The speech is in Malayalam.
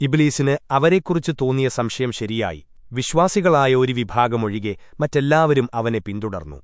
ഇബ്ലീസിന് അവരെക്കുറിച്ച് തോന്നിയ സംശയം ശരിയായി. വിശ്വാസികളായ ഒരു വിഭാഗമൊഴികെ മറ്റെല്ലാവരും അവനെ പിന്തുടർന്നു.